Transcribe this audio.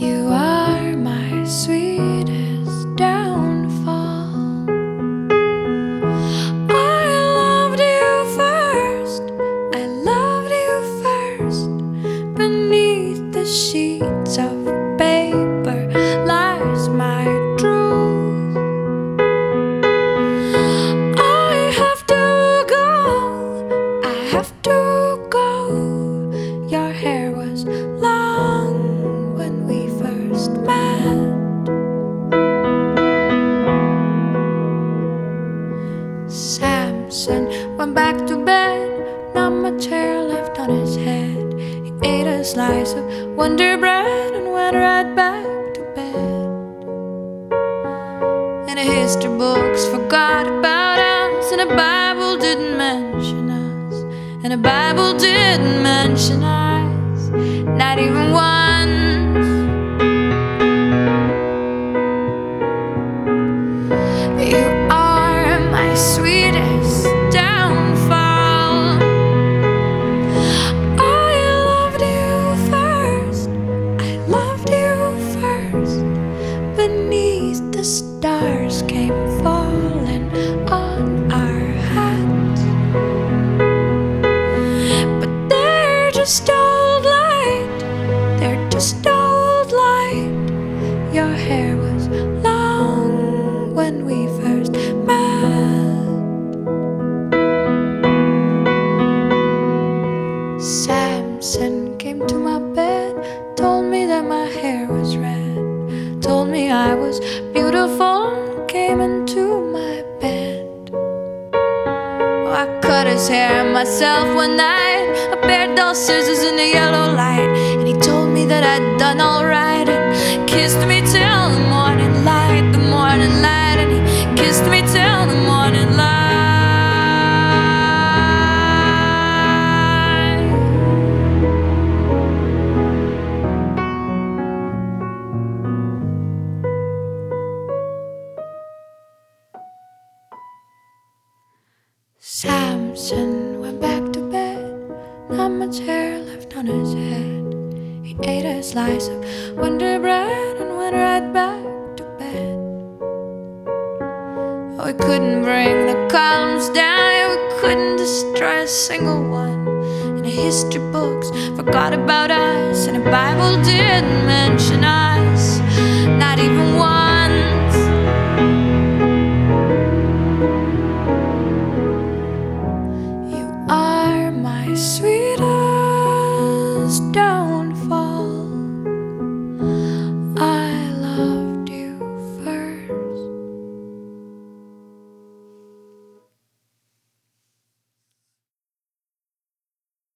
You are my sweetest Samson went back to bed. Not much hair left on his head. He ate a slice of Wonder Bread and went right back to bed. And the history books forgot about us, and the Bible didn't mention us, and the Bible didn't mention us, not even once. Beneath the stars came falling on our hats. But they're just old light. They're just old light. Your hair was long when we first met. Samson came to my bed, told me that my hair was red, told me I was beautiful, and came into my bed. Oh, I cut his hair myself one night. I bared those scissors in the yellow light, and he told me that I'd done alright Samson went back to bed, not much hair left on his head. He ate a slice of Wonder Bread and went right back to bed. Oh, we couldn't bring the columns down, we couldn't destroy a single one. And the history books forgot about us, and the Bible didn't mention us, not even one.